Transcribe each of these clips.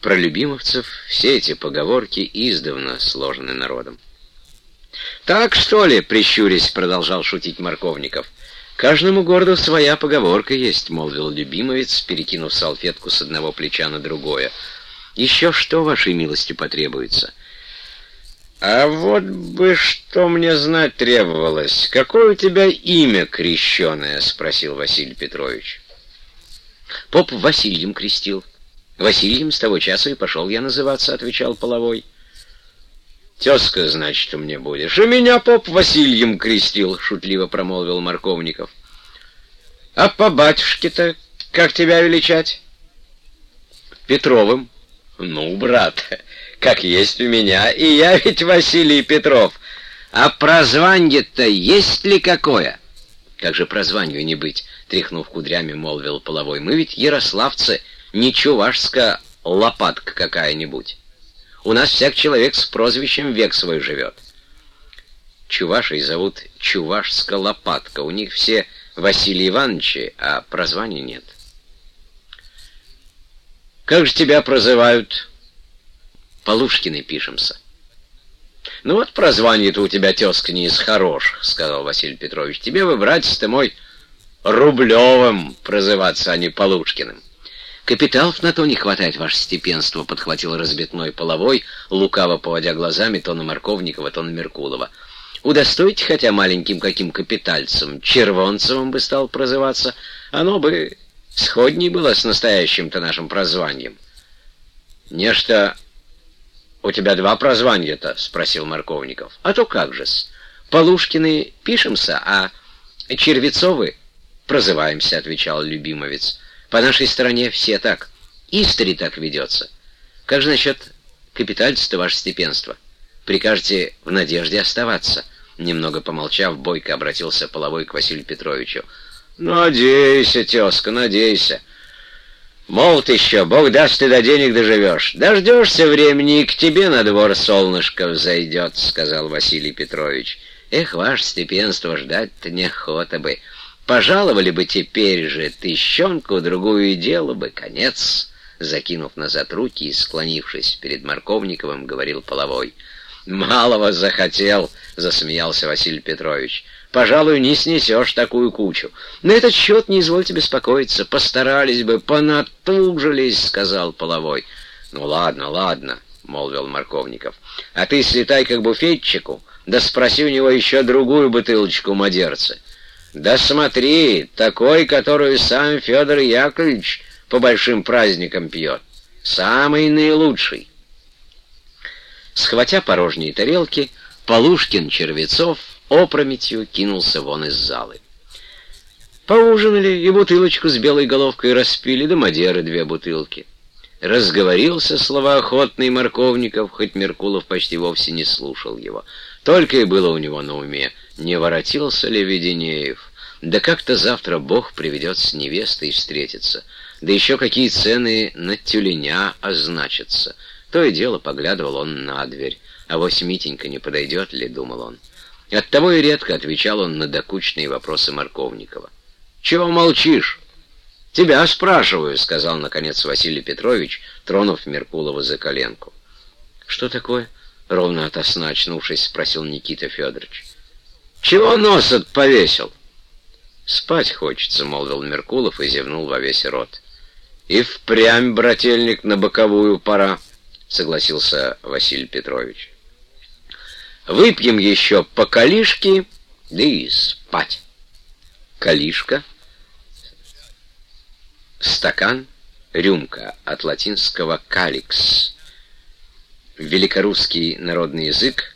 Про любимовцев все эти поговорки издавна сложены народом. «Так, что ли?» — прищурясь, продолжал шутить Марковников. «Каждому городу своя поговорка есть», — молвил любимовец, перекинув салфетку с одного плеча на другое. «Еще что вашей милости потребуется?» «А вот бы что мне знать требовалось. Какое у тебя имя крещеное?» — спросил Василий Петрович. «Поп Васильем крестил. Васильем с того часа и пошел я называться», — отвечал Половой. «Тезка, значит, у меня будешь. И меня поп Васильем крестил», — шутливо промолвил Марковников. «А по батюшке-то как тебя величать?» «Петровым». «Ну, брат, как есть у меня, и я ведь Василий Петров. А прозванье-то есть ли какое?» «Как же прозванию не быть?» — тряхнув кудрями, молвил Половой. «Мы ведь ярославцы, не чувашская лопатка какая-нибудь». У нас всяк человек с прозвищем век свой живет. Чувашей зовут Чувашская лопатка. У них все Василий Ивановичи, а прозвания нет. Как же тебя прозывают? Полушкины пишемся. Ну вот прозвание-то у тебя, тезка, не из хороших, сказал Василий Петрович. Тебе вы, братец-то мой, Рублевым прозываться, а не Полушкиным. «Капиталов на то не хватает, ваше степенство», — подхватил разбитной половой, лукаво поводя глазами то на Марковникова, то на Меркулова. «Удостойте хотя маленьким каким капитальцем, Червонцевым бы стал прозываться, оно бы сходней было с настоящим-то нашим прозванием». «Нечто у тебя два прозвания-то?» — спросил Марковников. «А то как же-с. Полушкины пишемся, а Червецовы прозываемся», — отвечал любимовец. По нашей стране все так. Истори так ведется. Как же насчет капитальства, ваше степенство? Прикажете в надежде оставаться?» Немного помолчав, Бойко обратился половой к Василию Петровичу. «Надейся, тезка, надейся. Молод еще, Бог даст, ты до денег доживешь. Дождешься времени, и к тебе на двор солнышко взойдет», — сказал Василий Петрович. «Эх, ваше степенство, ждать-то неохота бы». Пожаловали бы теперь же тыщенку, другую и дело бы, конец. Закинув назад руки и склонившись перед Марковниковым, говорил Половой. «Малого захотел», — засмеялся Василий Петрович. «Пожалуй, не снесешь такую кучу. На этот счет не извольте беспокоиться. Постарались бы, понатужились», — сказал Половой. «Ну ладно, ладно», — молвил Марковников. «А ты слетай к буфетчику, да спроси у него еще другую бутылочку мадерца. Да смотри, такой, которую сам Федор Яковлевич по большим праздникам пьет. Самый наилучший. Схватя порожние тарелки, Полушкин Червецов опрометью кинулся вон из залы. Поужинали и бутылочку с белой головкой распили, да мадеры две бутылки. Разговорился словоохотный Марковников, хоть Меркулов почти вовсе не слушал его. Только и было у него на уме, не воротился ли Веденеев. Да как-то завтра Бог приведет с невестой встретиться. Да еще какие цены на тюленя означатся. То и дело поглядывал он на дверь. А вось Митенька не подойдет ли, думал он. Оттого и редко отвечал он на докучные вопросы Марковникова. «Чего молчишь?» «Тебя спрашиваю», — сказал, наконец, Василий Петрович, тронув Меркулова за коленку. «Что такое?» — ровно ото сна очнувшись, спросил Никита Федорович. «Чего нос повесил?» «Спать хочется», — молвил Меркулов и зевнул во весь рот. «И впрямь, брательник, на боковую пора», — согласился Василий Петрович. «Выпьем еще по калишке, да и спать». Калишка, стакан, рюмка, от латинского «каликс». Великорусский народный язык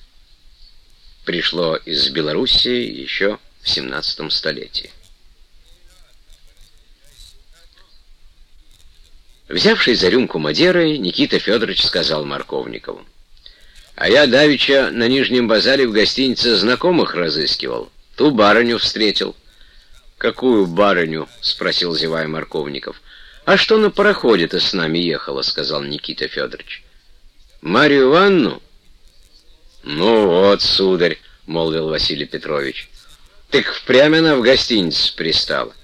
пришло из Белоруссии еще в 17 столетии. Взявший за рюмку Мадеры, Никита Федорович сказал Марковникову. «А я давеча на Нижнем базаре в гостинице знакомых разыскивал. Ту барыню встретил». «Какую барыню?» — спросил зевая Марковников. «А что на пароходе-то с нами ехала?» — сказал Никита Федорович. «Марию Ивановну?» «Ну вот, сударь», — молвил Василий Петрович. «Так впрямь она в гостинице пристала».